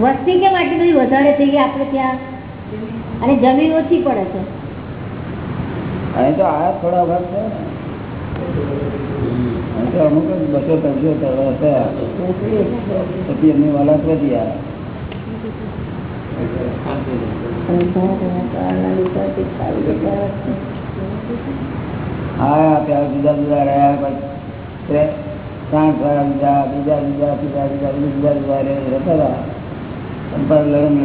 વસ્તી કેમ આટલી બધી વધારે થઈ ગઈ? આપણે ત્યાં અને જમીન ઓછી પડે છે. હા જુદા જુદા રહ્યા સારા બીજા બીજા બીજા બીજા બીજા બીજા જુદા રહેતા હતા સંપર્ક લગ્ન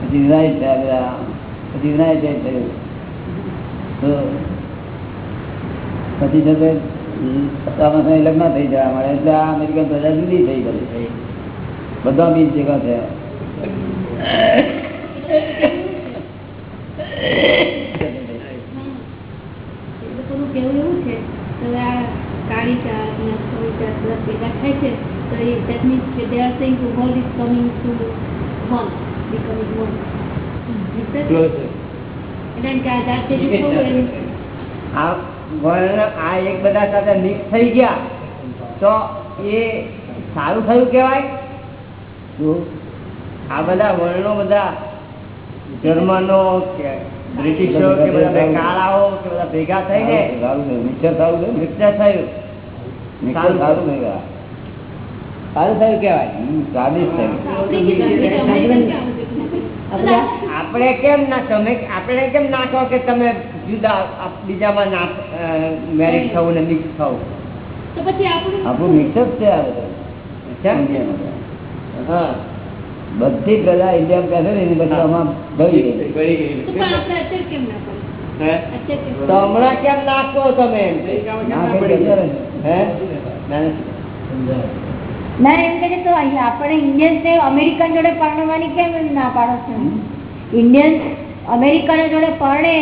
પછી વિનાયક થયા બધા પછી વિનાયક થયું તો પછી તે સત્તામાં લગ્ન થઈ જવા મળે એટલે આ અમેરિકન પ્રજા જુદી થઈ ગઈ બધા બીજ ભેગા થયા એ લોકોનું કહેવું એવું છે કે હવે આ કાળી જાત ને અસલી જાત બધા ભેગા થાય છે તો એ that means કે they are saying the world is coming to one becoming one. આ વર્ણ એક બધા સાથે મિક્સ થઈ ગયા. તો એ સારું થયું કેવાય આ બધા વર્ણો બધા જર્મનો કે બ્રિટિશો કે બધા બે કાળાઓ કે બધા ભેગા થઈને સારું મિક્સર સારું થયું મિક્સર થયું. મિક્સર સારું નહીં. સારું થયું કેવાય આપણી કેમ ના તમે આપણે કેમ નાખો કે તમે જુદા બીજામાં ના મેરેજ થવું ને મિક્સ થવું? આપણું મિક્સર છે આ બધું. છે? ઇન્ડિયામાં હા. બધી પ્રજા ઇન્ડિયા બેસે ને એની પછી આમાં ભરી તો ના હમણાં કેમ નાખો તમે? ના હે? ના, એમ કે તો આપણે ઇન્ડિયન્સ ને અમેરિકન જોડે પરણવાની કેમ ના પાડો છો ઇન્ડિયન્સ અમેરિકનો જોડે પરણે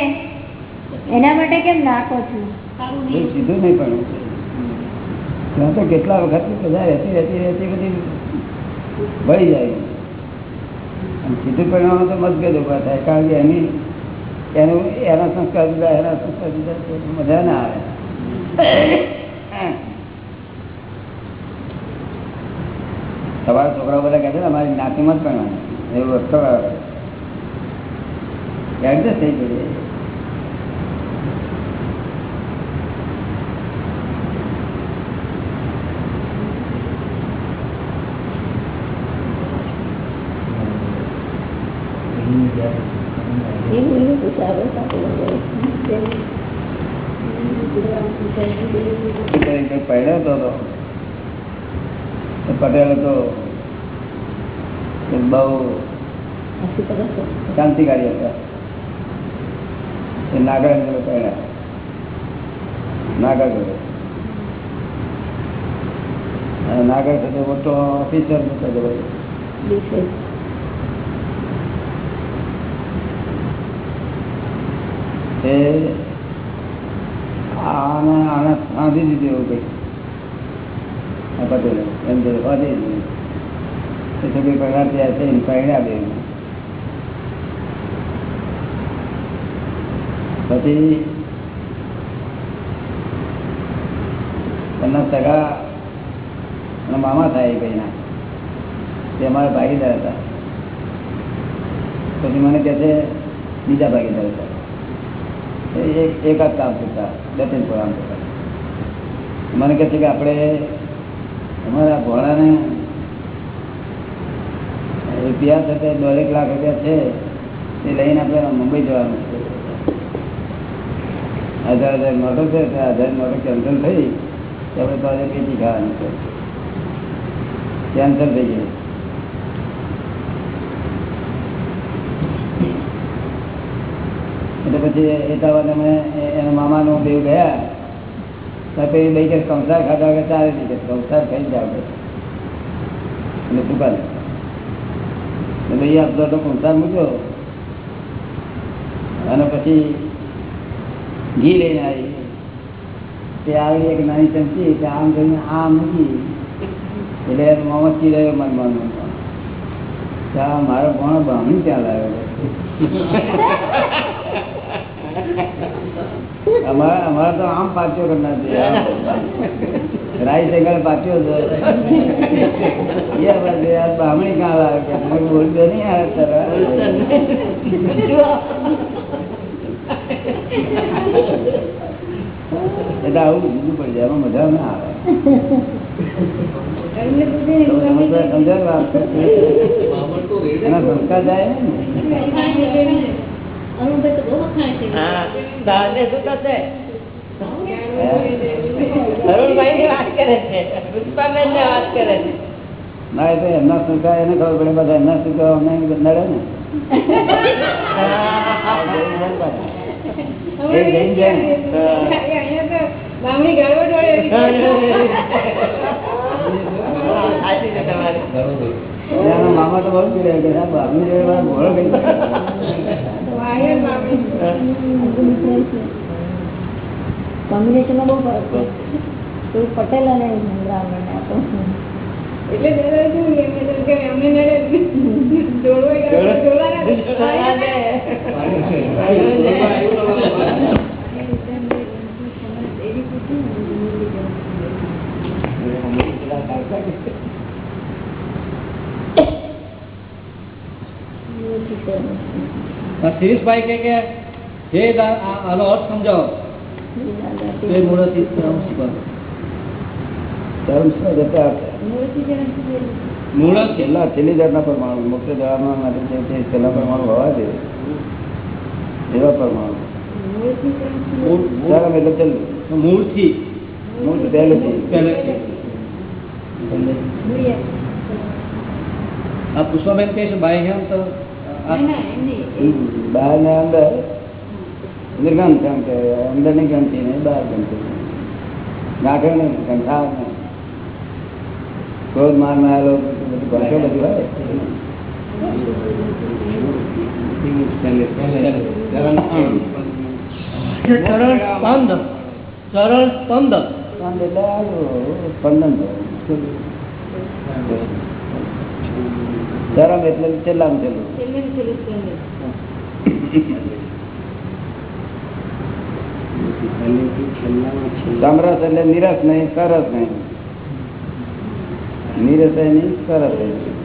એના માટે કેમ નાખો છો? સીધું નહીં પણ ત્યાં તો કેટલા વખત બધા રહેતી રહેતી રહેતી બધી ભળી જાય. અને સીધું પરિણામ તો મતભેદ ઊભા થાય કારણ કે એની એનું એના સંસ્કાર જુદા એના સંસ્કાર જુદા મજા ના આવે. તમારા છોકરાઓ બધા કહે છે ને અમારી જ્ઞાતિમાં જ પણ એવું એડજસ્ટ થઈ ગયું પહેર્યો હતો પટેલ હતો એ બહુ ક્રાંતિકારી હતા એ નાગર જોડે પહેર્યા નાગર અને નાગર સાથે મોટો ઓફિસર એ આને આને આંધી દીધું એવું કંઈક મામા થાય એ ભાઈના. તે અમારા ભાગીદાર હતા. પછી મને કહે છે બીજા ભાગીદાર હતા. એક જ કામ કરતા કરતા. મને કહે છે કે આપણે અમારા ભોળાને રૂપિયા થતા દોઢેક લાખ રૂપિયા છે એ લઈને આપણે મુંબઈ જવાનું છે. હજાર હજાર મોટો છે હજાર મોટો કેન્સલ થઈ, તો આપણે પાસે પેટી ખાવાનું છે. કેન્સલ થઈ ગયું. એટલે પછી એ અમે એના મામાનું દેવ ગયા પેલી લઈ જાય, સંસાર ખાધા વગર ચાલે નહીં સંસાર ખાઈ જાવ એટલે દુકાને એટલે આપતો તો સંસાર મૂક્યો. અને પછી ઘી લઈને આવી. તે આવી એક નાની ચમચી કે આમ કરીને આ મૂકી. એટલે મોમત મામા રહ્યો મન ત્યાં મારો ભણો બામણી ત્યાં લાવ્યો અમારા અમારા તો આમ પાછો કરનાર છે. રાઈ સેગળ પાછો બ્રાહ્મણી કાં બોલતો નહીં આવે તારા. એટલે આવું બીજું પડી જાય એમાં મજા ના આવે. સમજાવ સંસ્કાર જાય ને. ની વાત કરે છે પુષ્પાબેન ને વાત કરે છે. ના એ તો એમના મામા તો બહુ પીડે ઘોડો કઈ કોમ્બિનેશનમાં બહુ ફરક છે. થોડું પટેલ અને બ્રાહ્મણ આ એટલે દાદા શું કે અમને નડે જોડવો શિરીષભાઈ કે કે જે દા- આ- આનો અર્થ સમજાવો તે મૂળથી ધર્મ શીખવાનો. ધર્મ શું જતા મૂળથી છેલ્લા છેલ્લી જાતના પરમાણુ મુક્ત જવા માટે જે છે છેલ્લા પરમાણુ હોવા જોઈએ એવા પરમાણુ મૂળ- ધર્મ એટલે છેલ્લું મૂળથી મૂળ તો પહેલેથી પહેલેથી. આ પુષ્પાબેન કહે છે બાહ્યાંત તો આ- બહાર ને અંદર નિર્ગમ કેમ કે અંદરની ગમતી નહીં બહાર ગમતી ગાંઠો નહીં કંઠાવ નહીં ક્રોધ મારમાં આવેલો બધું બધું હોય સરળ સ્પંદ સરળ સ્પંદ સ્પંદ એટલે સ્પંદન ધરમ એટલે છેલ્લામાં છેલ્લું સમરસ એટલે નિરસ નહીં સરસ નહીં. નિરસ નહીં સરસ નહીં.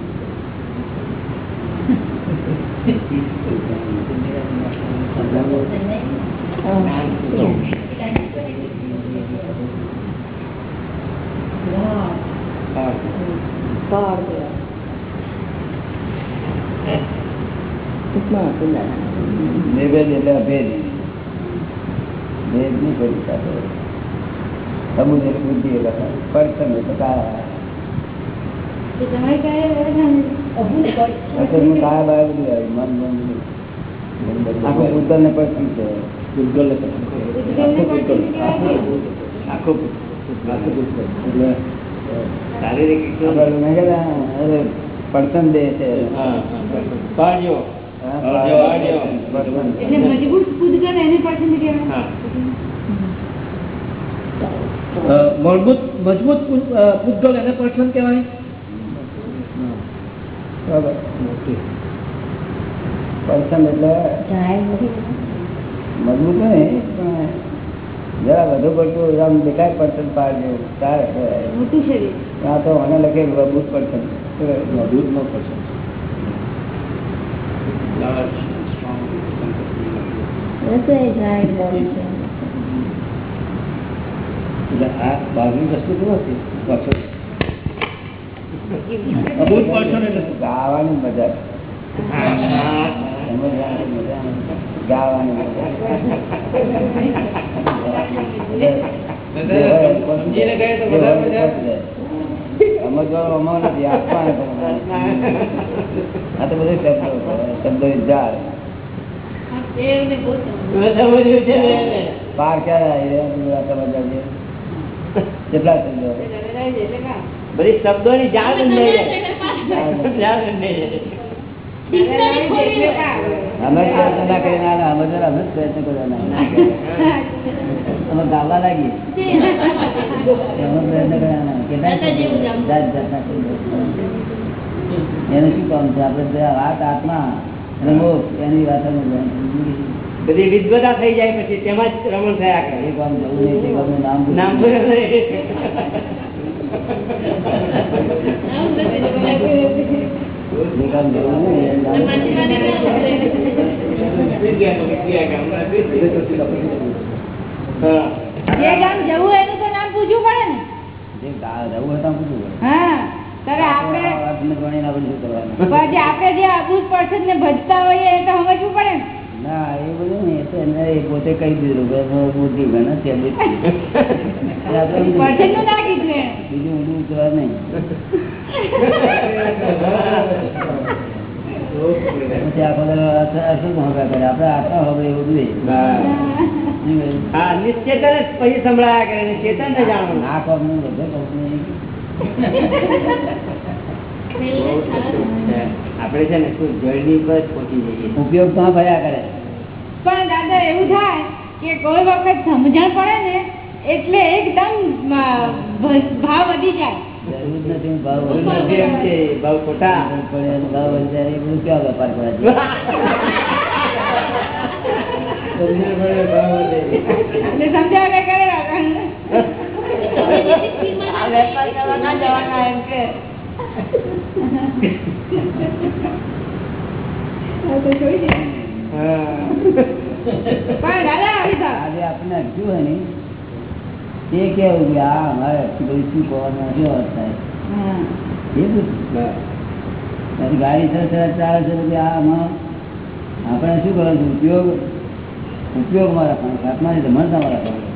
નિર્ભેદ એટલે અભેદ. ભેદ કરી સમુદ્ર બુદ્ધિ શારીરિક પડસન દે છે. એટલે મજબૂત એને પૂતગલ એને પર્સન કહેવાય. એટલે મજબૂત નહીં પણ જરા વધુ પડતું આમ દેખાય પડસન પાડજો તારે. કહેવાય. મોટું શરીર. આ તો મને લખે મજબૂત પડસન મજબૂત નો પર્સન એટલે આ બહારની વસ્તુ તો નથી પર્સન અભૂત પર્સન એટલે ગાવાની મજા સમજવાની મજા. ગાવાની મજા સમજવાનો અમારો નથી આત્માને આ તો બધું શબ્દો શબ્દો એને. પાર ક્યારે આવી રહ્યા કેટલા શબ્દો? બધી અમે પ્રયત્ન અમે અમે કરવાના અમે ગાવા લાગી એનું શું કામ છે આપડે વાત આત્મા રમો એની વાત બધી વિદવતા થઈ જાય પછી તેમાં જ રમણ થયા કરે એ ગામ જવું નહીં તે ગામનું નામ નામ. જે ગામ જવું પૂછવું પડે ને. આપણે જે ભજતા હોઈએ એ તો સમજવું પડે ને? ના એ બધું ને એ પોતે કહી દીધું બુદ્ધિ ગણે છે. બીજું ઊંધું ઉતરવા નહીં. પછી આખો દાડો અસ- અશુદ્ધ હોગા કરે આપણે આત્મા હોગા એવું બધું નહીં. નહીં ભાઈ? હા નિશ્ચેતન જ પછી સંભળાયા કરે ને ચેતન ને જાણવાનું આ કોમનું બધે કોમનું નહીં. આપણે છે ને શું જળની પર પહોંચી જઈએ ઉપયોગ તો ભર્યા કરે પણ દાદા, એવું થાય કે કોઈ વખત સમજણ પડે ને, એટલે એકદમ ભાવ વધી જાય જરૂર નથી ભાવ એવું નથી એમ કે બહુ ખોટા પણ ભાવ વધારે હું ક્યાં વેપાર કરે છે? એટલે સમજાવ કે કરે રાખવાનું. આ વેપાર કરવા ના જવાના એમ કે હા. પણ દાદા આજે આપણે અટક્યું હોય ને તે કેવું કે આ અમારે બધું શું કરવાનું શું થાય? એ ગાડી સરસ ચાલે છે આ આમાં આપણે શું કરવાનું ઉપયોગ ઉપયોગમાં રાખવાનો હાથમાં જમણતામાં રાખવાનો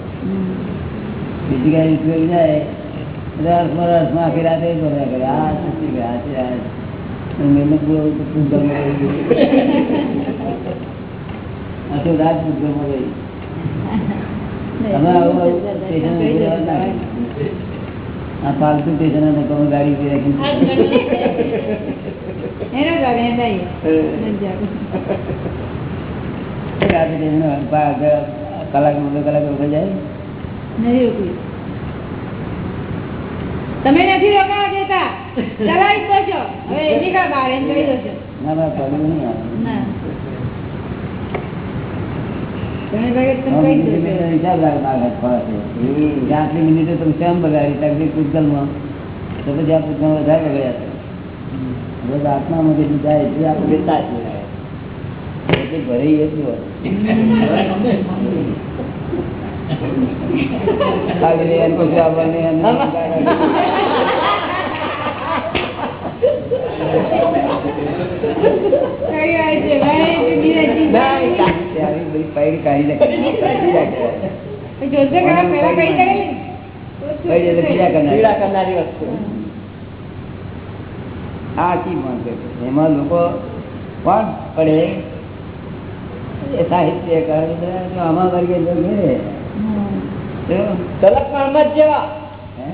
બીજી ગાડી ઉપયોગ જાય એટલે અર્થમાં અર્થમાં આખી રાતે એ બધા કરે. આ છે આ છે આ મહેનત પૂરો પૂજગલમાં રહી. આ તો રાત પૂજગલમાં રહી સ્ટેશન તમે ગાડી ઊભી. નથી કલાક બે કલાક જાય. રોકવી. તમે નથી રોકાવા દેતા. ચલાવી દો છો હવે એની કા બહાર એમ કહી દો છો ના ના પડ્યું નહીં આવે ના તમે ભાઈ તમે નવ કહી દો મિનિટે છો. હિસાબ લાગે મારા હાથ ફરશે. કે આટલી મિનિટે તમે શેમ બગાડી તકલીફ પૂતગલમાં. તો પછી આ પૂતગલ વધારે બગડ્યા હવે આત્મામાં જેટલું જાય એટલું આપણે લેતા જ એટલે ઘરે એટલું આવવાનું એમ કઈ વાત છે ભાઈ તે બીજાજી ત્યારે બધી પૈડી કાઢી નાખી. પછી જોશે કે આ પહેલા કઈ કરેલી પૈડી એટલે પીડા કરનારી. પીડા કરનારી વસ્તુ આ ચીજ માનતો છે. એમાં લોકો કોણ પડે એ સાહિત્યકાર બધા તો આમાં વર્ગે જો ઘેરે. જો, તલક મહમદ જેવા હે?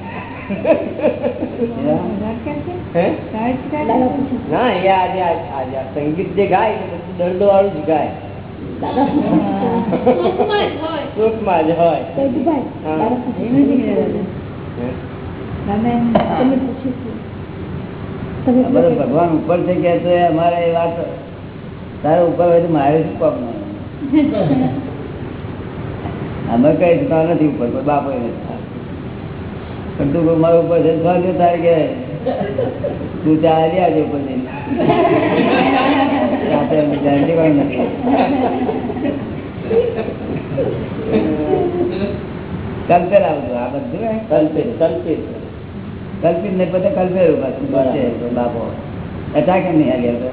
હે ના એ આજે આજે સંગીત જે ગાય એ બધું દર્દો વાળું જ ગાય. સુખમાં જ હોય. ભગવાન ઉપર છે કે તો અમારે એ વાત તારે ઉપર હોય તો મારે શું કામ અમે કઈ નથી ઉપર કોઈ બાપો નથી. પણ તું મારું મારા ઉપર છે તારે કે તું ત્યાં આવી આવજે નથી કલ્પેર આ બધું આ બધું હે? કલ્પિત કલ્પિત કલ્પિત ને પોતે કલ્પેરું પાછું બાપો. અટા કેમ નહીં હારી આવતો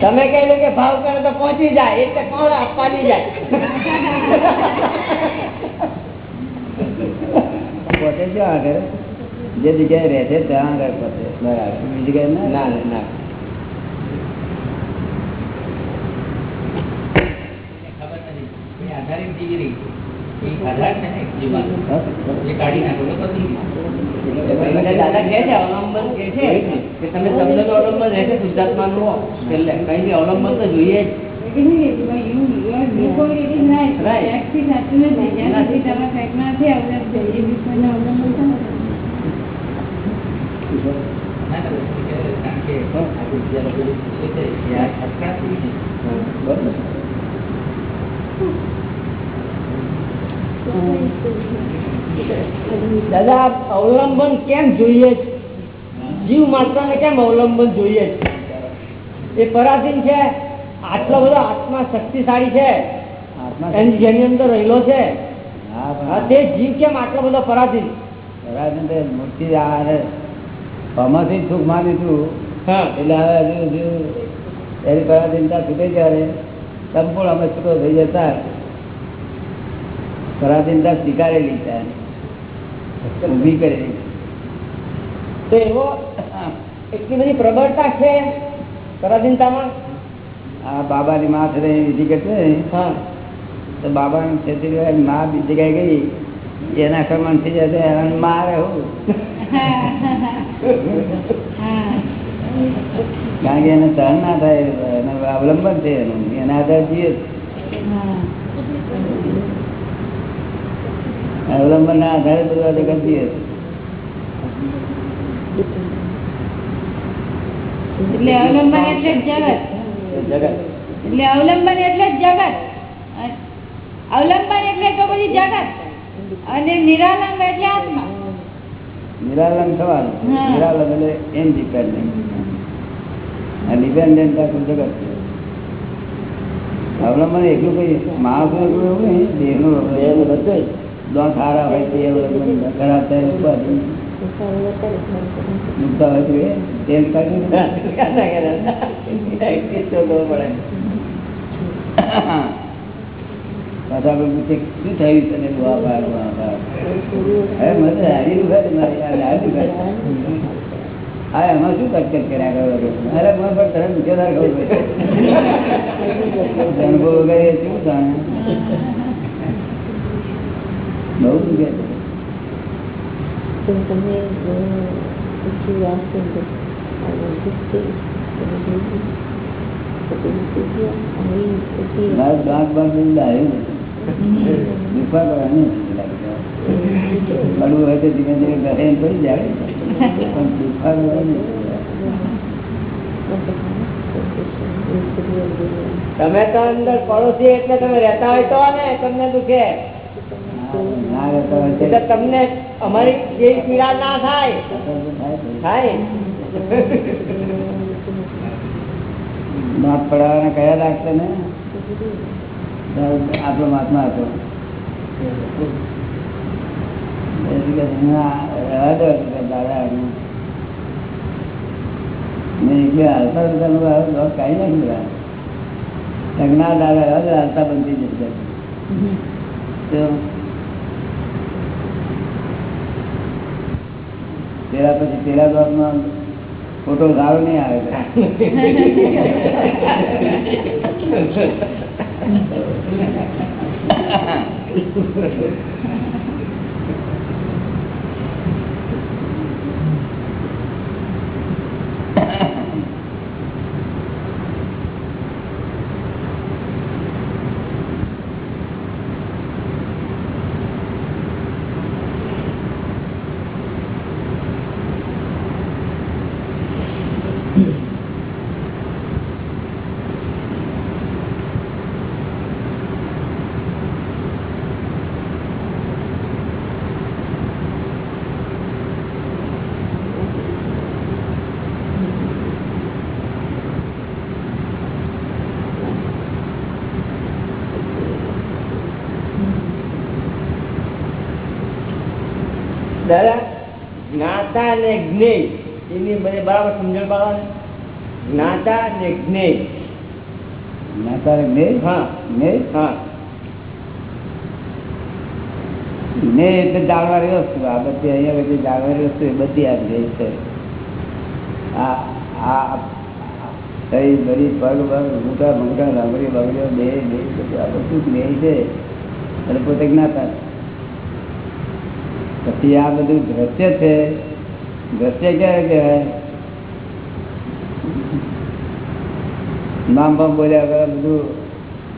તમે લો કે ભાવ કરે તો પહોંચી જાય એટલે કોણ આપવાની જાય? પોતે ક્યાં આગળ જે જગ્યાએ રહે છે ત્યાં આગળ પોતે. બરાબર. બીજી જગ્યાએ ના ના અવલંબન કહે છે કે તમે તમને તો અવલંબન રહેશે ગુજરાતમાં હો. છેલ્લે કઈ બી અવલંબન તો જોઈએ જ. દાદા અવલંબન કેમ જોઈએ? જીવ માત્ર ને કેમ અવલંબન જોઈએ છે? એ પરાધીન છે આટલો બધો આત્મા શક્તિશાળી છે. આત્મા જેની અંદર રહેલો છે. તે જીવ કેમ આટલો બધો પરાધીન? પરાધીન મૂર્તિ. આમાંથી સુખ માની તું. એટલે હવે હજુ હજુ એની પરાધીનતા છૂટે ત્યારે સંપૂર્ણ અમે છૂટો થઈ જતા. પરાધીનતા સ્વીકારેલી છે. ઊભી કરેલી તો એવો એટલી બધી પ્રબળતા છે પરાધીનતામાં? આ બાબાની માં છે વિધિ કરશે તો બાબાને છેતરી માં બીજી જગ્યાએ ગઈ. એના કર્મણ થઈ જશે મારે હું? કારણ કે એને સહન ના થાય એને અવલંબન છે એનું. એના આધાર જીએ. અવલંબન ના આધારે બધા જગત જીવે એટલે અવલંબન એટલે જગત. જગત. એટલે અવલંબન એટલે જગત. અવલંબન એટલે તો બધી જગત. અને નિરાલંબ એટલે આત્મા. નિરાલંબ થવાનું નિરાલંબ એટલે ઇનડિપેન્ડન્ટ આ ડિપેન્ડન્ટ આખું જગત છે. અવલંબન એટલું કઈ માણસ એટલું એવું નહીં. દેહનું અવલંબન. બધું સારા હોય તે ખરાબ થાય ઉપાધિ. હોય તો પાછા આપણે પૂછીએ, શું થયું તને દુઆ પાડ, દુઆ પાડ? હવે મને હારી દુખે છે, મારી આ લાલ દુખે છે. હા એમાં શું કટકટ કર્યા કરો છો? અરે મને પણ તરત ઉછેરદાર ખબર પડે. અનુભવ વગર એ શું જાણે? બહુ દુખે છે. મારું દાંત બાંત બધું ડાળ્યું નથી. દુખવા પડે નહીં લાગે. કડવું હોય તો ધીમે ધીમે ઘરે એમ પડી જાય. પણ દુખવા પડે તમે તો અંદર પડોશી એટલે તમે રહેતા હોય તો ને તમને દુખે. ના રહેતા હોય એટલે તમને અમારી જે પીડા ના થાય. થાય. દાંત પડાવવાના કયા લાગશે ને? આપણો મહાત્મા હતો. પેલા પછી પેલા દોતમાં ફોટો ગાળો નહીં આવે દાદા જ્ઞાતા અને જ્ઞેય એની મને બરાબર સમજણ પાડવા જ્ઞાતા અને જ્ઞેય ના તારે જ્ઞેય? હા જ્ઞેય? હા જ્ઞેય એટલે જાણવાની વસ્તુ. આ બધી અહીંયા બધી જાણવાની વસ્તુ એ બધી આ જે છે. આ બધું પછી આ બધું દ્રશ્ય છે. દ્રશ્ય ક્યારે કહેવાય? નામ બામ બોલ્યા વગર બધું,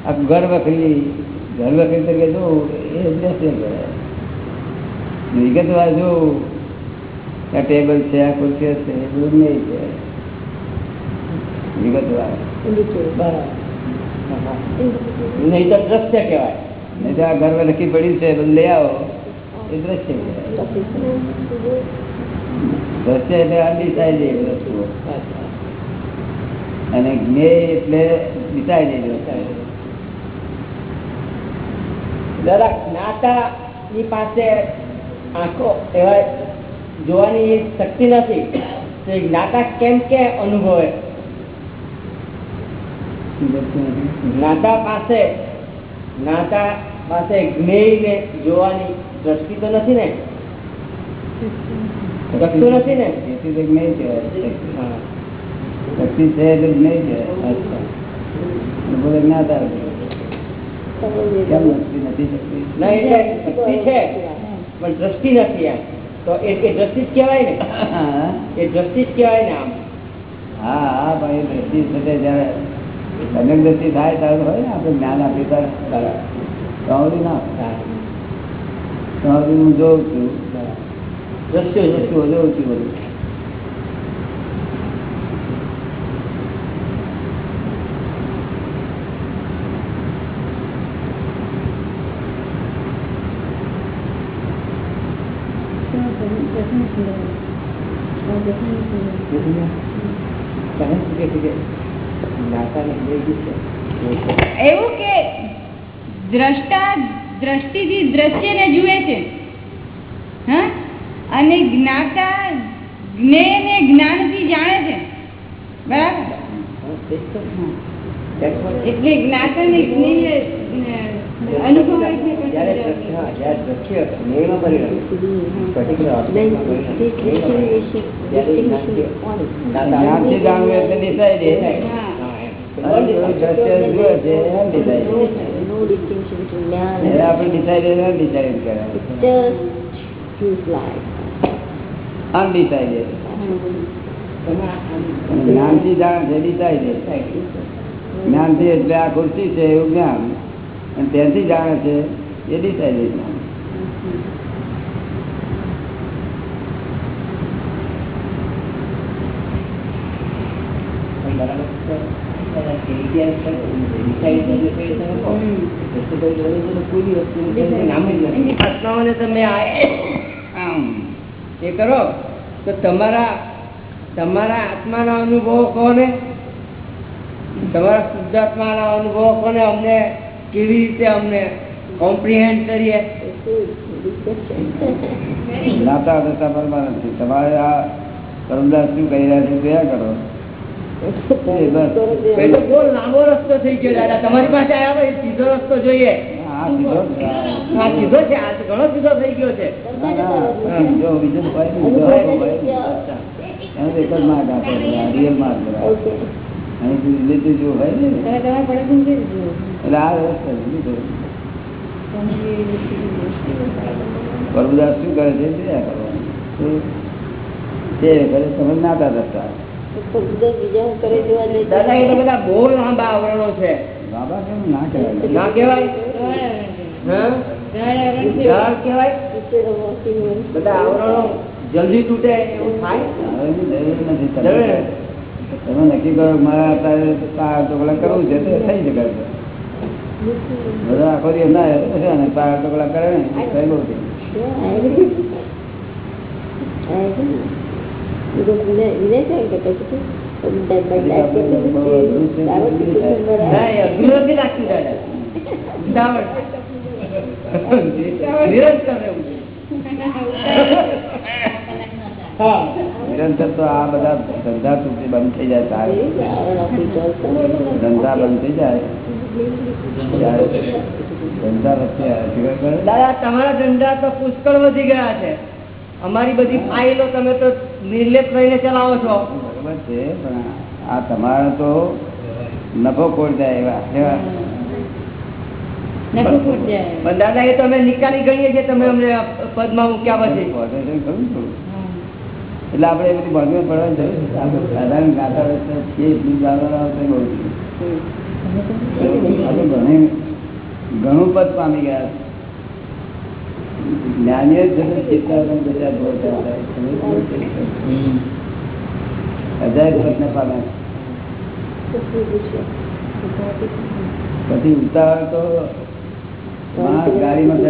આ ઘર વખરી ઘર વખરી તરીકે જોવું એ દ્રશ્ય કહેવાય. વિગતવાર જોવું આ ટેબલ છે આ ખુરશીઓ છે બધું નહીં છે. વિગતવાર નહીં તો દ્રશ્ય કહેવાય. નહીં તો આ ઘરમાં નક્કી પડ્યું છે બધું લઈ આવો. એ દ્રશ્ય દ્રશ્ય એટલે અનડિસાઇડેડ વસ્તુઓ અને જ્ઞેય એટલે વસ્તુઓ દાદા જ્ઞાતા ની પાસે આંખો એવા જોવાની એક શક્તિ નથી તો જ્ઞાતા કેમ કે અનુભવે? જ્ઞાતા પાસે જ્ઞાતા પાસે જ્ઞેયને જોવાની દ્રષ્ટિ તો નથી ને? શક્તિ નથી ને? જ્ઞેય કહેવાય. શક્તિ છે એટલે જ્ઞેય કહેવાય. અચ્છા. જ્ઞાતા કેમ નથી શક્તિ? ના શક્તિ છે. પણ દ્રષ્ટિ નથી એમ. તો એ દ્રષ્ટિ જ કહેવાય ને? એ દ્રષ્ટિ જ કહેવાય ને આમ. હા હા ભાઈ દ્રષ્ટિ સાથે જયારે સમ્યક દ્રષ્ટિ થાય ત્યારે હોય ને આપણે જ્ઞાન આપી ત્યારે તમારી ના તમારી હું. જોઉં છું. દ્રશ્ય છે. જોઉં છું બધું. એવું કે દ્રષ્ટા દ્રષ્ટિથી દ્રશ્યને જુએ છે. હા? અને જ્ઞાતા જ્ઞેયને જ્ઞાનથી જાણે છે. બરાબર? એટલે જ્ઞાતાને જ્ઞેય અનડિસાઇડેડ જાણે છે ડિસાઇડેડ જ્ઞાનથી એટલે આ ખુરશી છે એવું જ્ઞાન. અને ત્યાંથી જાણે છે એ નથી. આત્માઓને તમે આમ એ કરો. તો તમારા તમારા આત્માના અનુભવો કોને? તમારા શુદ્ધાત્માના અનુભવો કોને? અમને કેવી રીતે અમને કોમ્પ્રિહેન્ડ કરીએ? જ્ઞાતા દશા પરમાનંદ છે તમારે આ પરમદાસ શું કહી રહ્યા છે કયા કરો. લાંબો રસ્તો થઈ ગયો દાદા. તમારી પાસે આવ્યા સીધો રસ્તો જોઈએ. સીધો છે. આ ઘણો સીધો થઈ ગયો છે. બીજો માર્ગ આપે માર્ગ. અહીંથી જો હોય ને? એટલે આ રસ્તો છે, પ્રભુદાસ શું કરે છે? જોયા કરવાનું. તે કરે તમે ના કેવાય ના કહેવાય. હા? ઝાડ કહેવાય? બધા આવરણો જલ્દી તૂટે એવું થાય? હવે જરૂર નથી. તમે નક્કી કરો મારે અત્યારે કરવું છે તો થઈ શકે છે. બધા આખો દિવસ ના રહે ને પાર ટોકલા કરે ને થઈ બહુ નિરંતર રહેવું. હા નિરંતર તો આ બધા ધંધા તૂટી બંધ થઈ જાય તારે ધંધા બંધ થઈ જાય. ધંધા દાદા તમારા ધંધા તો પુષ્કળ વધી ગયા છે. અમારી બધી ફાઇલો તમે તો નિર્લેપ રહીને ચલાવો છો. બરોબર છે પણ આ તમારે તો નફો ખોટ જાય એવા એવા. પણ દાદા એ તો અમે નિકાલી ગણીએ છીએ તમે અમને પદમાં મૂક્યા પછી Quotation ખરું ને થોડું? એટલે આપણે એ બધી ભાગમાં પડવાની જરૂર. આપણે સાધારણ ગાતા છીએ એટલું. આપણે ઘણી ઘણું પદ પામી ગયા છે. જ્ઞાનીઓ જ છે ચિત્તાવરણ બધા ભોગ હજાર પ્રશ્ન પામે પછી ઉતાવળ તો ગાડીમાં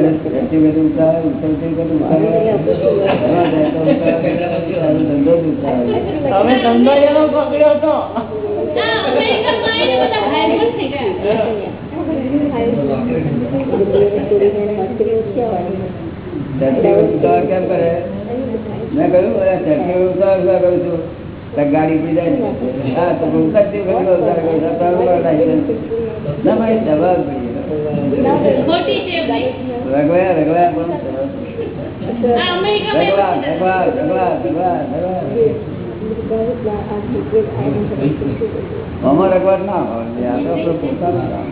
કેમ કરે મેં કહ્યું "અરે, ચડતી વખતે કરું છું ગાડી પી જાય હા તો ઉતરતી વખતે ઉતાવળ કરું છું. ના મારી જવાબ. રગવાયા રગવાયા પણ રગવા છે. રગવા રગવા રગવા રગવા આમાં ના હોય આ તો આપણો પોતાનો કામ.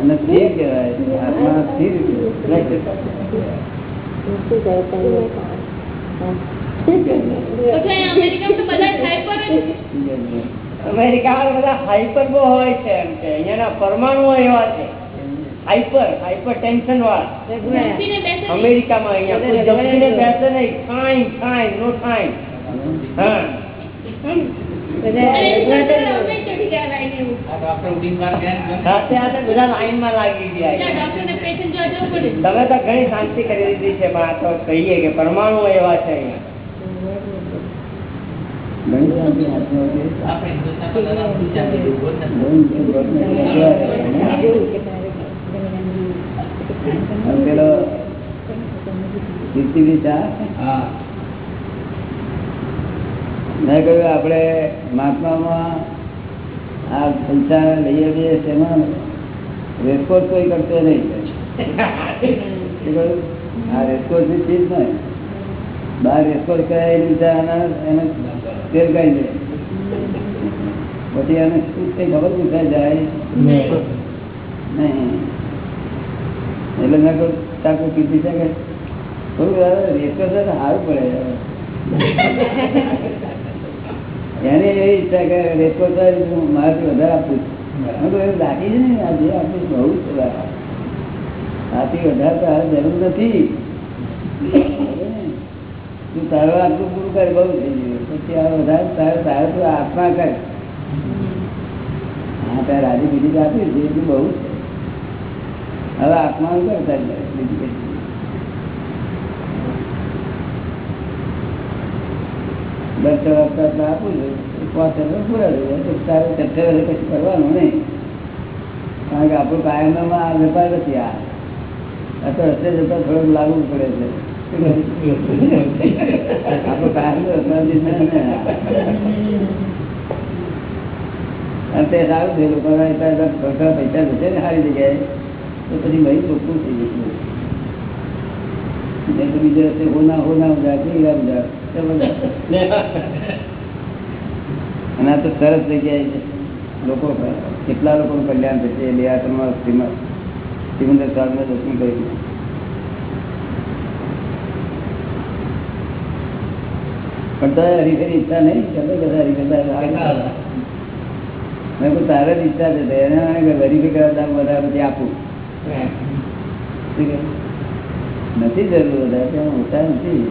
અને સ્થિર કહેવાય આત્મા સ્થિર બધા જ બધા હાઈપર બહુ હોય છે એમ કે અહીંયાના પરમાણુ એવા છે. હાઈપર હાઈપર ટેન્શન વાળા. અમેરિકામાં અહીંયા જમીને બેસે નહીં. નો હા. પડે. તમે તો ઘણી શાંતિ કરી દીધી છે પણ આ તો કહીએ કે પરમાણુ એવા છે અહીંયા ઘણી શાંતિ આત્મા અને પેલો કીર્તિની ચા મેં કહ્યું, આપણે મહાત્મામાં આ પૈસા લઈએ છીએ તેમાં રેસકોર્સ કોઈ કરતો નહીં આ રેસકોર્સની ચીજ નહીં. બહાર રેસકોર્સ કરાય એ બીજા એના એને તેલ કાઢી દે પછી એને શું કઈ ખબર પૂછાય જાય? નહીં. એટલે મેં કહ્યું ચાકુ કીધી છે કે? થોડું રેસકોર્સ સારું પડે. એની એવી ઈચ્છા કે રેસકોર્સ મારાથી વધારે આપું છું. એવું લાગી છે ને આજે જે બહુ છે વધારે જરૂર નથી. તું તારો આટલું પૂરું કરે, બહુ થઈ ગયું. પછી આ વધારે તારે તારે તું આત્મા કર. હા, તારે રાજી બીજી આપી છે એટલું બહુ છે. હવે આત્માનું કર તારે બીજું કઈ દસ વાગતા તો આપું છું. પાંચ હજાર પૂરા થઈ જાય. તારે છઠ્ઠે વર્ષે કશું કરવાનું નહીં. કારણ કે આપણું કાયમમાં આ વેપાર નથી આ તો રસ્તે જતા થોડુંક લાગવું પડે છે. તે સારું થયું લોકો પૈસા અને આ તો સરસ જગ્યાએ છે. લોકો કેટલા લોકોનું કલ્યાણ થશે? એટલે આ તમારા શ્રીમદ શ્રીમંદર સાહેબને દર્શન કરી પણ તો હરીફેરી ઈચ્છા નહીં તમે બધા હરીફેતા મેં કહું તારે જ ઈચ્છા છે, તો એને હરીફી કરાવતા બધા પછી આપું. શું કહે? નથી જરૂર વધારે, ત્યાં હોતા નથી.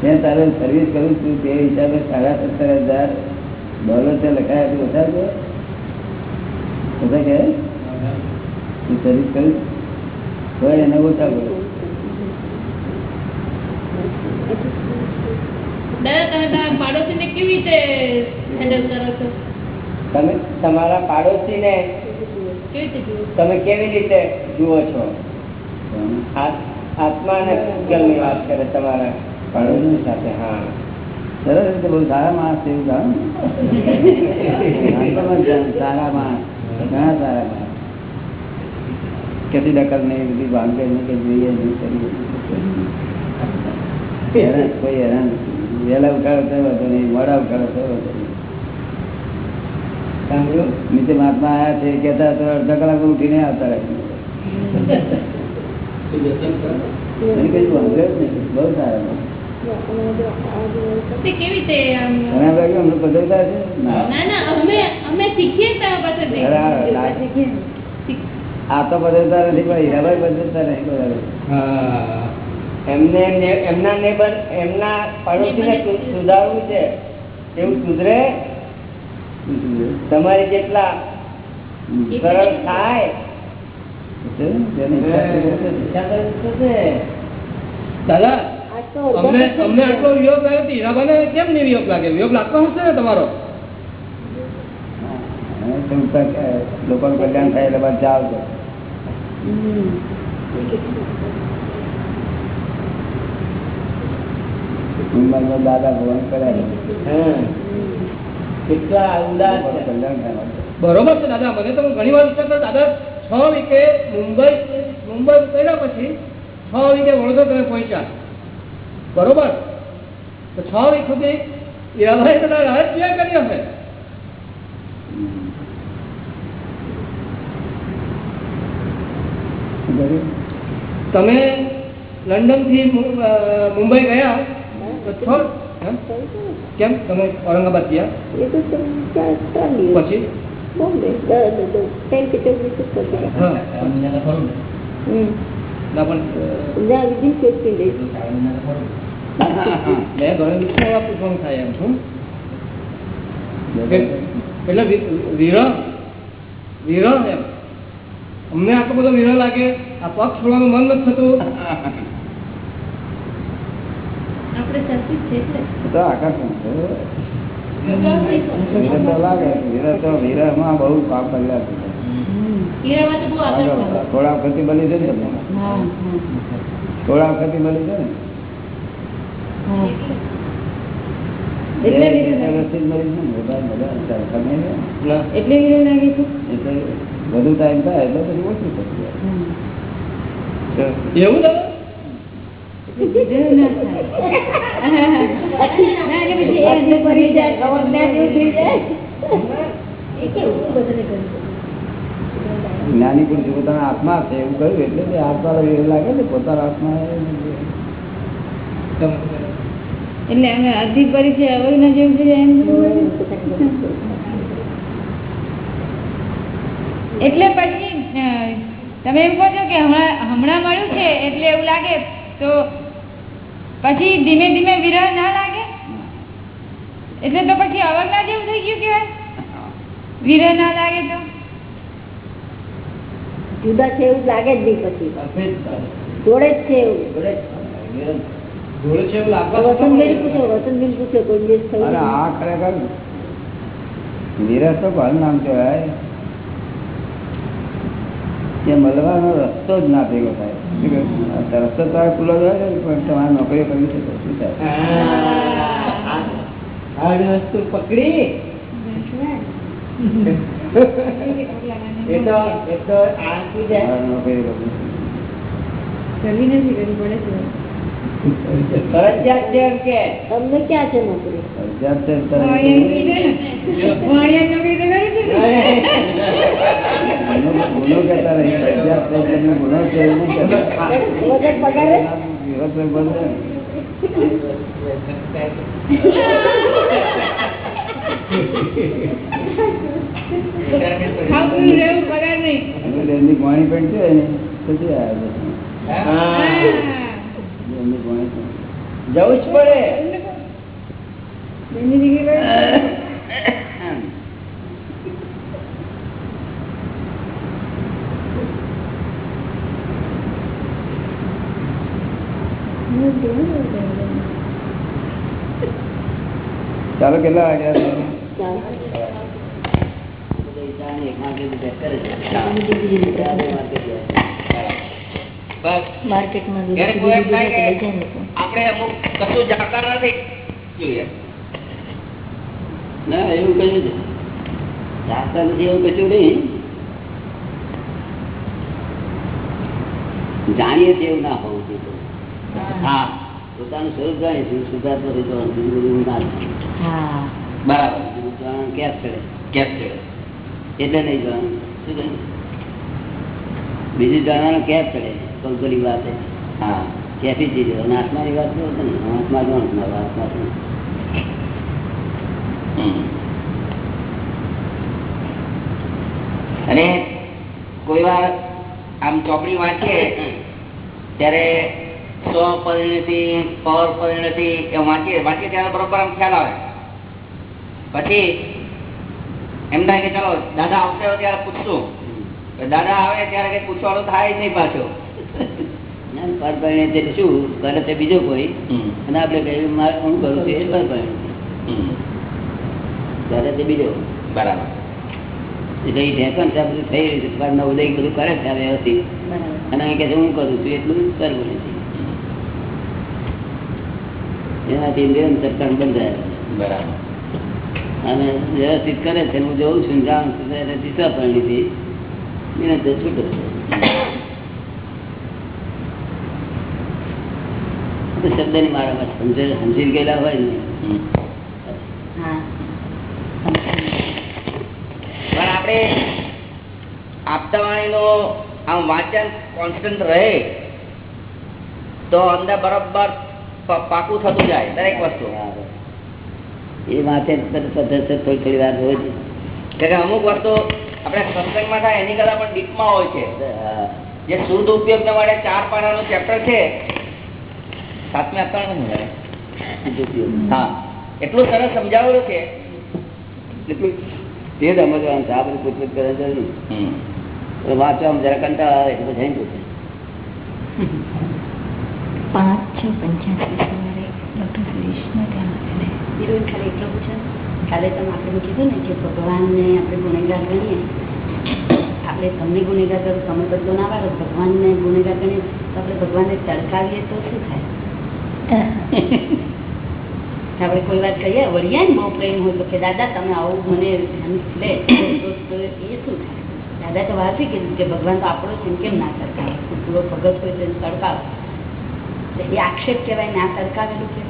ત્યાં તારે સર્વિસ કરું છું, તે હિસાબે સાડા સત્તર હજાર ડોલર ત્યાં લખાયા તો ઓછા છે? ઓછા કે હું સર્વિસ કરું છું. તો એને ઓછા કરું. દાદા તમે તમારા પાડોશીને કેવી રીતે હેન્ડલ કરો છો? તમે તમારા પાડોશીને કેવી તમે કેવી રીતે જુઓ છો? આત- આત્મા અને ભૂતગલની વાત કરે તમારા પાડોશી સાથે હા. સરસ રીતે બહુ સારા માણસ એવું જાણો ને. સારા માણસ ઘણા સારા માણસ. કેટલી દખલ નહીં બધી ભાંગે નહીં કે જોઈએ નહીં કરીએ હેરાન કોઈ હેરાન નથી. વહેલા ઉઠાડો થયો હતો નહીં મોડા ઉઠાડો થયો હતો સાંભળ્યું? નીચે મહાત્મા આવ્યા છે કેતા હતા અડધા કલાક ઉઠીને આવતા આ લા- શીખ- આ તો બદલતા નથી પણ હીરાભાઈ બદલતા નહીં બરાબર. હા. એમને એમના નેબર એમના પડોશીને સુધારવું છે એવું સુધરે તમારે જેટલા સરળ થાય. દાદા અમને અમને આટલો વિયોગ તો હીરાબાને કેમ નહીં વિયોગ લાગે? વિયોગ લાગતો હશે ને તમારો? લોકોનું કલ્યાણ થાય એટલે બધા જાવ તો ઉંમરમાં દાદા ભગવાન કર્યા કેટલા માટે. બરોબર છે દાદા મને તો ઘણી વાર વિચાર દાદા છ વીકે મુંબઈ મુંબઈ કર્યા પછી છ વીકે વડોદરા તમે પહોંચ્યા. બરોબર? તો છ વીક સુધી હીરાભાઈ બધા રાહત ક્યાં કરી હશે તમે લંડનથી મુંબઈ ગયા? કેમ? તમે ઔરંગાબાદ ગયા? પછી. ના પણ થાય એમ છું એટલે વિરહ વિરહ એમ. અમને આટલો બધો વિરહ લાગે આ પગ છોડવાનું મન નથી થતું. થોડા વખત મળી છે. ને થોડા વખત મળી છે ને? એટલે બધા ટાઈમ થાય એટલે પછી ઓછું થતું એવું જ્ઞાની પુરુષ પોતાના આત્મા છે એવું કહ્યું એટલે તે આત્મા લાગે ને પોતાના આત્મા એટલે અમે અડધી પરિચય અવયના જેવું થઈ જાય એમ એટલે પછી તમે એમ કહો છો કે હમણાં હમણાં મળ્યું છે એટલે એવું લાગે, તો પછી ધીમે ધીમે વિરહ ના લાગે? એટલે તો પછી અવજ્ઞા જેવું થઈ ગયું કેવાય વિરહ ના લાગે તો? જુદા છે એવું લાગે જ નહીં પછી. જોડે જ છે એવું. જોડે છે વસંતબેન પૂછો વસંતબેન પૂછો કોઈ દિવસ થયું આ ખરેખર વિરહ તો કોણ નામ કહેવાય. કે મળવાનો રસ્તો જ ના ભેગો થાય. રસ્તો તો ખુલ્લો જ હોય પણ તમારે નોકરીઓ કરવી છે તો શું થાય? વસ્તુ પકડી. એ તો એ તો આંકી જાય તમારે નોકરીઓ કરવી છે. કરવી નથી કરવી પડે છે. ફરજિયાત છે એમ કે. તમને ક્યાં છે નોકરી? ફરજિયાત છે ગુનો- ગુનો કહેતા નહીં ફરજિયાત છે ગુનો છે એવું નહીં કહેતા. વગર પગારે? વિરોધ તો બંધ છે. ખાવું પીવું રહેવું પગાર નહીં. એટલે એમની ગોણી પણ છે ને પછી આવ્યા છે. હા. એમની ગોણી પણ. જવું જ પડે બેનની દીકરી કરે છે. ચાલો કેટલા વાગ્યા છે? માર્કેટમાં. આપણે અમુક કશું જાણતા નથી. જોઈએ. ના એવું કહ્યું છે જાણતા નથી એવું કશું નહીં. જાણીએ છીએ એવું ના હોવું જોઈએ. હા. પોતાનું સ્વરૂપ જાણીએ છીએ સુધારતો નથી તો ના હા. બરાબર. કેસ ચડે. કેસ ચડે. એટલે નહીં જવાનું શું? બીજું જાણવાનું કેસ ચડે? કંકોલી વાત. હા. કેફી ચીજ અને આત્માની વાત શું છો ને? આત્મા મારો આત્મા જાણો. અને કોઈ વાર આમ ચોપડી વાંચીએ ત્યારે સ્વ પરિણતિ પર પરિણતિ એ વાંચીએ. વાંચીએ ત્યારે બરોબર આમ ખ્યાલ આવે. પછી એમ થાય કે ચાલો દાદા આવશે હોય ત્યારે પૂછશું. દાદા આવે ત્યારે કઈ પૂછવાનું થાય જ નહીં પાછું. પરપરિણિત એટલે શું કરે છે બીજો કોઈ? અને આપણે કહ્યું મારે હું કરું છું? એ પરપરિણિત કરે છે બીજો. બરાબર. એટલે એ ઢેકણ છે થઈ રહ્યું છે. સવારના ઉદય બધું કરે છે વ્યવસ્થિત. અને અહીં હું કરું છું? એટલું કરવું નથી. એનાથી ઇન્દ્રિયન સરકાર બંધાય બરાબર. અને વ્યવસ્થિત કરે છે. હું જોઉં છું જાણું છું એટલે દિશા નિરંતર છૂટો. છે શબ્દની મારા સમજે સમજી ગયેલા હોય ને. પણ આપણે આપતા વાણીનું આમ વાંચન કોન્સ્ટન્ટ રહે તો અંદર બરોબર પાકું થતું જાય દરેક વસ્તુ. એ વાંચે થોડી થોડી વાર હોય છે. અમુક વસ્તુ આપણે સત્સંગમાં થાય એની કરતા પણ ડીપમાં હોય છે. જે શુદ્ધ ઉપયોગ માટે ચાર પાનાનું ચેપ્ટર છે સાતમે આપવાનું નથી હા. એટલું સરસ સમજાવેલું છે. એટલું તે સમજવાનું છે. આ બધું પૂછપૂછ કરે છે નહીં વાંચવામાં જરા કંટાળા આવે એટલે પછી અહીં પૂછે. પાંચ છ પંચ્યાસી સવારે ડૉક્ટર સુરેશના ત્યાં આવેલા. ખાલી એટલું પૂછે. કાલે તમે આપણે કીધું ને કે ભગવાનને આપણે ગુનેગાર ગણીએ. આપણે તમને ગુનેગાર કરો તમે બદલો ના વાળો ભગવાનને ગુનેગાર ગણીએ. તો આપણે ભગવાનને તડકાવીએ તો શું થાય? આપણે કોઈ વાત કહીએ વળીએ ને બહુ પ્રેમ હોય તો કે, દાદા, તમે આવું મને ધ્યાન લે. તો એ શું થાય? દાદા તો વાત કીધું કે, ભગવાન તો આપણો છે કેમ ના તડકાવે? પૂરો ભગત હોય તો એને એ આક્ષેપ કહેવાય, ના સરકાવેલું કે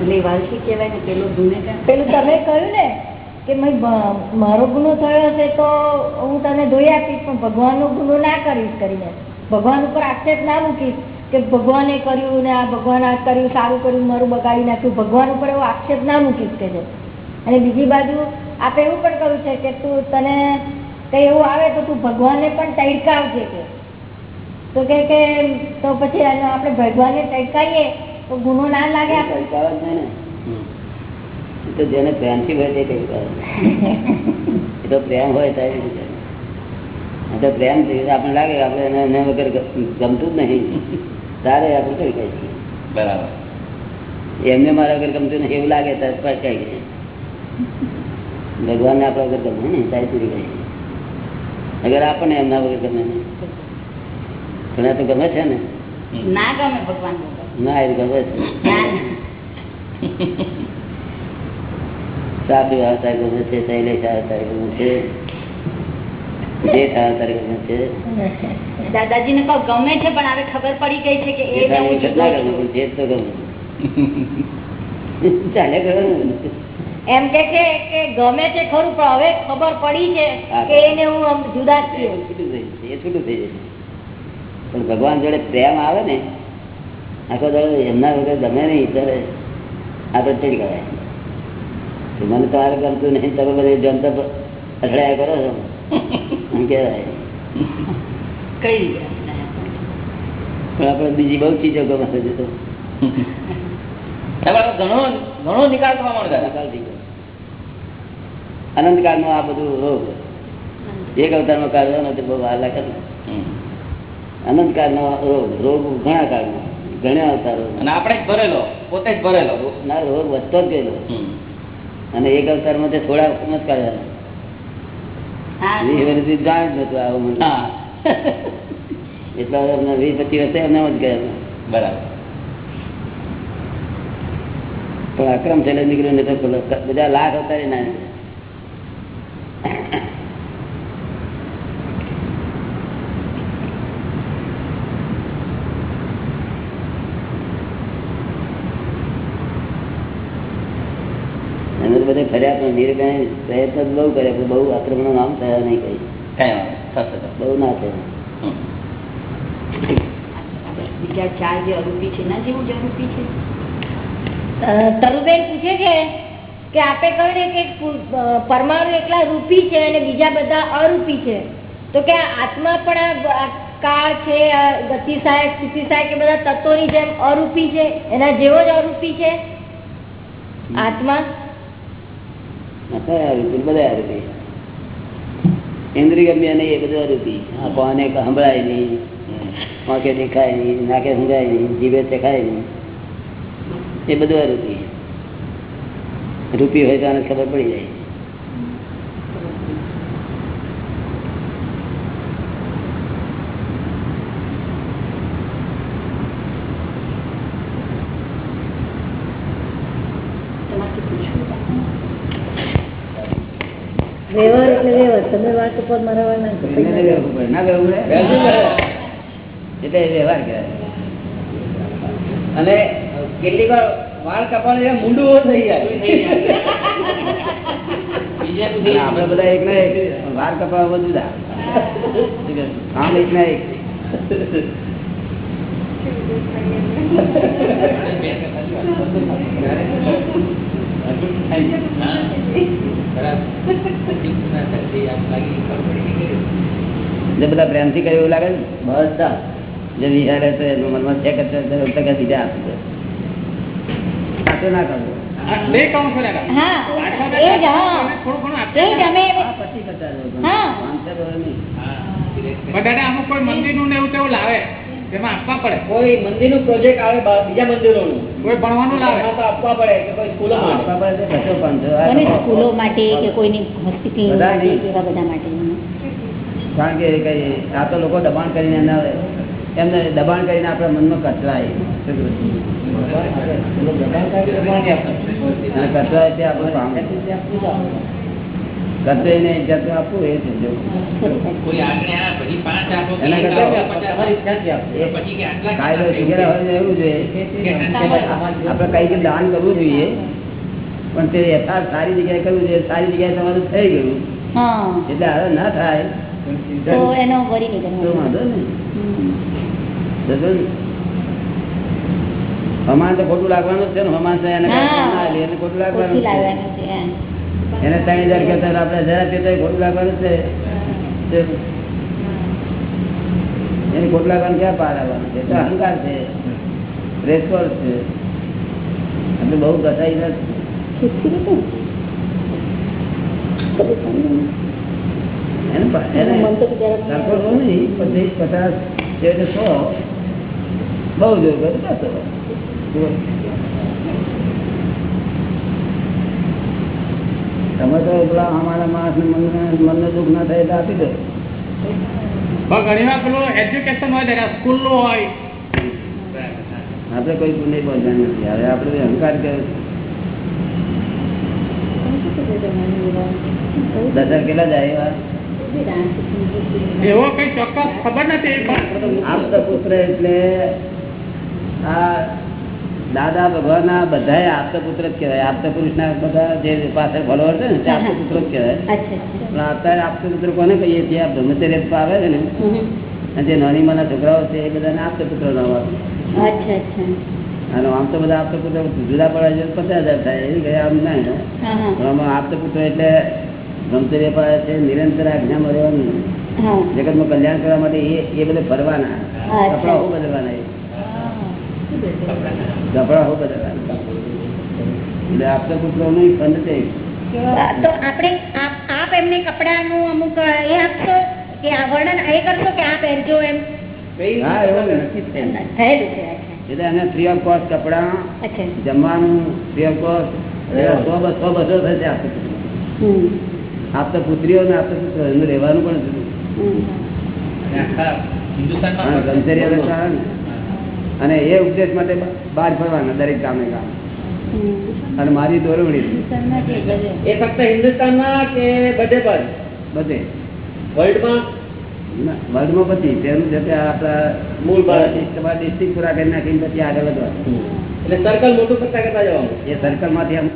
એટલે વાલસી ને, પેલો ગુનેગાર પેલું તમે કહ્યું ને કે મારો ગુનો થયો હશે તો હું તને ધોઈ આપીશ, પણ ભગવાનનો ગુનો ના કરીશ, કરીને. ભગવાન ઉપર આક્ષેપ ના મૂકીશ કે ભગવાને કર્યું ને આ ભગવાન આ કર્યું સારું કર્યું મારું બગાડી નાખ્યું. ભગવાન ઉપર એવો આક્ષેપ ના મૂકીશ કે છે અને બીજી બાજુ આપણે એવું પણ કહ્યું છે કે તું તને કઈ એવું આવે તો તું ભગવાનને પણ તડકાવજે કે. તો કે કે તો પછી આપણે ભગવાનને તડકાવીએ તો ગુનો ના લાગે તો જેને પ્રેમથી ભરે એ તો પ્રેમ હોય તો તો પ્રેમથી આપણે લાગે કે આપણે એને એને વગર ગમતું જ નહીં. તારે આપણે કઈ કહીએ બરાબર. એમને મારા વગર ગમતું નહીં એવું લાગે તો સ્પષ્ટ કહી કહીએ ભગવાનને આપણા વગર ગમે ને સાહેબ પૂરી કહીએ અગર આપણને એમના વગર ગમે ને પણ તો ગમે છે ને. ના ગમે ભગવાન ના એ ગમે છે. સાચી વાત ગમે છે શૈલેષ આવતા ગમે છે. જેઠ આવતા ગમે છે. દાદાજીને કહો ગમે છે પણ હવે ખબર પડી ગઈ છે કે એ હું જેઠાણી જુદો ના ગમે છું. પણ જેઠ તો ગમે ચાલે કરો એમ કે છે કે ગમે છે ખરું પણ હવે ખબર પડી છે કે એને હું જુદા જ એ છૂટું થઈ જશે એ છૂટું થઈ જશે. પણ ભગવાન જોડે પ્રેમ આવે ને આખો દાડો એમના વગર ગમે નહીં ત્યારે આપણે ચડી કરાય મને તમારે ગમતું નહીં તમે બધે જમતા અથડાયા કરો છો. કહેવાય. કઈ રીતે પણ આપણે બીજી બહુ ચીજો ગમે છે તો. ઘણો ઘણો નિકાલ થવા નિકાલ થઈ ગયો. અનંતકાળમાં આ બધું રોગ એક અવતાર નો કાળ તો બહુ વાર લાગે અનંતકાળ નો રોગ રોગ ઘણા કાળમાં ઘણા અવતારો. આપણે જ ભરેલો પોતે જ ભરેલો. ના રોગ વધતો જ ગયેલો. અને એક અવતારમાં તે થોડા ચમત્કાર વીસ પચીસ વર્ષે એમને જ ગયા બરાબર. પણ અક્રમ છેલ્લે નીકળ્યું બધા લાખ અવતારે ના નીકળ્યા. એમને તો બધે ફર્યા પણ નીરબેન પ્રયત્ન બહુ કર્યા પણ બહુ આક્રમણ નામ થયા નહીં કઈ. બહુ ના થયા. હમ. બીજા ચાર જે અરૂપી છે એના જેવું જ અરૂપી છે? અ, તરુબેન પૂછે છે કે આપે કહ્યું કે પરમાણુ એકલા રૂપી છે અને બીજા બધા અરૂપી છે. તો કે આત્મા પણ આ કાળ છે ગતિ સાહેબ સ્થિતિ સહાયક કે બધા તત્વોની જેમ અરૂપી છે એના જેવો જ અરૂપી છે? આત્મા? બધા આરોપી બધા આરોપી ઇન્દ્રિય ગમ્ય નહીં, એ બધું આરોપી આ કોને સંભળાય નહીં આંખે દેખાય નહીં, નાકે સંભળાય નહીં, જીભે ચખાય નહીં. એ બધું આરોપી રૂપી હોય તો ખબર પડી જાય વ્યવહાર એટલે વ્યવહાર તમે વાત ઉપર મારા એને નહીં ના બેસવું એટલે વ્યવહાર કહેવાય. અને કેટલીક વાર વાળ કપાળ મૂંડું થઈ જાય. આપણે બધા એક ના એક. વાર કપાળ બધું કામ એક ના એક. જે બધા પ્રેમથી કર્યું એવું લાગે ને? બધા જે વિચારે છે એનું મનમાં ચેક કે છે, તો કે બીજા આપી દે. સાચું ના કરવું પછી દાદા અમુક કોઈ મંદિરનું ને એવું તેવું લાવે. તેમાં આપવા પડે. કોઈ મંદિરનું પ્રોજેક્ટ આવે બીજા મંદિરો નું કોઈ ભણવાનું લાવે? તો આપવા પડે કે કોઈ સ્કૂલો માટે. સ્કૂલો માટે કે કોઈની હોસ્પિટલ બધા માટે એવા બધા માટે. કારણ કે કઈ આ તો લોકો દબાણ કરીને એના એમને દબાણ કરીને આપણા મનમાં કચરાય. કચરાય તે આપણું કામ. કચરાય ને ઇજ્જત આપવું એ છે જો. કોઈ દાન કરવું જોઈએ પણ તે યથાર્થ સારી જગ્યાએ કરવું જોઈએ. સારી જગ્યાએ તમારું થઈ ગયું. હા. એટલે હવે ના થાય. તો એનો. વાંધો ને હમ. હમાન તો ખોટું લાગવાનું જ છે ને. હમાન તો એને કાંઈ હા. ના લે, એને ખોટું લાગવાનું છે. એને ત્રણ હજાર કહેતા આપણે હજાર કહેતા ખોટું લાગવાનું છે. એને ખોટું લાગવાનું ક્યાં પાર આવવાનું છે? અહંકાર છે. રેસકોર્સ છે. આપણે બહુ ઘસાઈ નથી. પચીસ પચાસ સો. બહુ જોર કરે બસો તમે તો પેલા અમારા માણસ મનને દુઃખ ના થાય એટલે આપી દો. નું આપણે કોઈ નહીં બંધન નથી. હવે આપડે અહંકાર કર્યો દસ કેટલા જાય એવા? કઈ ચોક્કસ ખબર નથી આપતા પુત્ર એટલે આ દાદા ભગવાન ના બધા આપતા પુત્ર જ કહેવાય. આપતા પુરુષ ના બધા જે પાછળ ફોલોવર છે ને તે આપતા પુત્ર જ કહેવાય. પણ અત્યારે આપતા પુત્ર કોને કહીએ છીએ? આ બ્રહ્મચર્ય આવે છે ને. અને જે નાની માના છોકરાઓ છે એ બધાને આપતા પુત્ર ના આવે અને આમ તો બધા આપતા પુત્ર જુદા પડે છે પચાસ હજાર થાય એ ગયા આમ ના પણ આમાં આપતા પુત્ર એટલે બ્રહ્મચર્ય પાડે છે નિરંતર આજ્ઞામાં રહેવાનું. જગતમાં કલ્યાણ કરવા માટે એ એ બધા ફરવાના. અચ્છા. કપડા હું બદલવાના એ કપડા હું બદલવાના એટલે આપતા પુત્રો નું ફંડ છે. તો આપણે આપ- આપ એમને કપડાનું અમુક એ આપશો કે આ વર્ણન એ કરશો કે આ પહેરજો એમ? હા એવું નક્કી થયેલું. થયેલું છે એટલે એને ફ્રી ઓફ કોસ્ટ કપડા જમવાનું ફ્રી ઓફ કોસ્ટ સો બસો બસો થશે આપતા પુત્રો હમ આપતા પુત્રીઓ ને આપતા પુત્રો એનું રહેવાનું પણ જુદું. હિન્દુસ્તાનમાં અને એ ઉપદેશ માટે બહાર ફરવાના દરેક ગામે ગામ. અને મારી દોરવણી એ ફક્ત હિન્દુસ્તાનમાં કે બધે પર બધે. વર્લ્ડમાં? વર્લ્ડમાં પછી. તેનું જે આપણા મૂળ ભારત. તમારા ડિસ્ટ્રિક્ટ પૂરા કરી નાખીને પછી આગળ વધવા એટલે સર્કલ મોટું કરતા કરતા જવાનું. એ સર્કલમાંથી આમ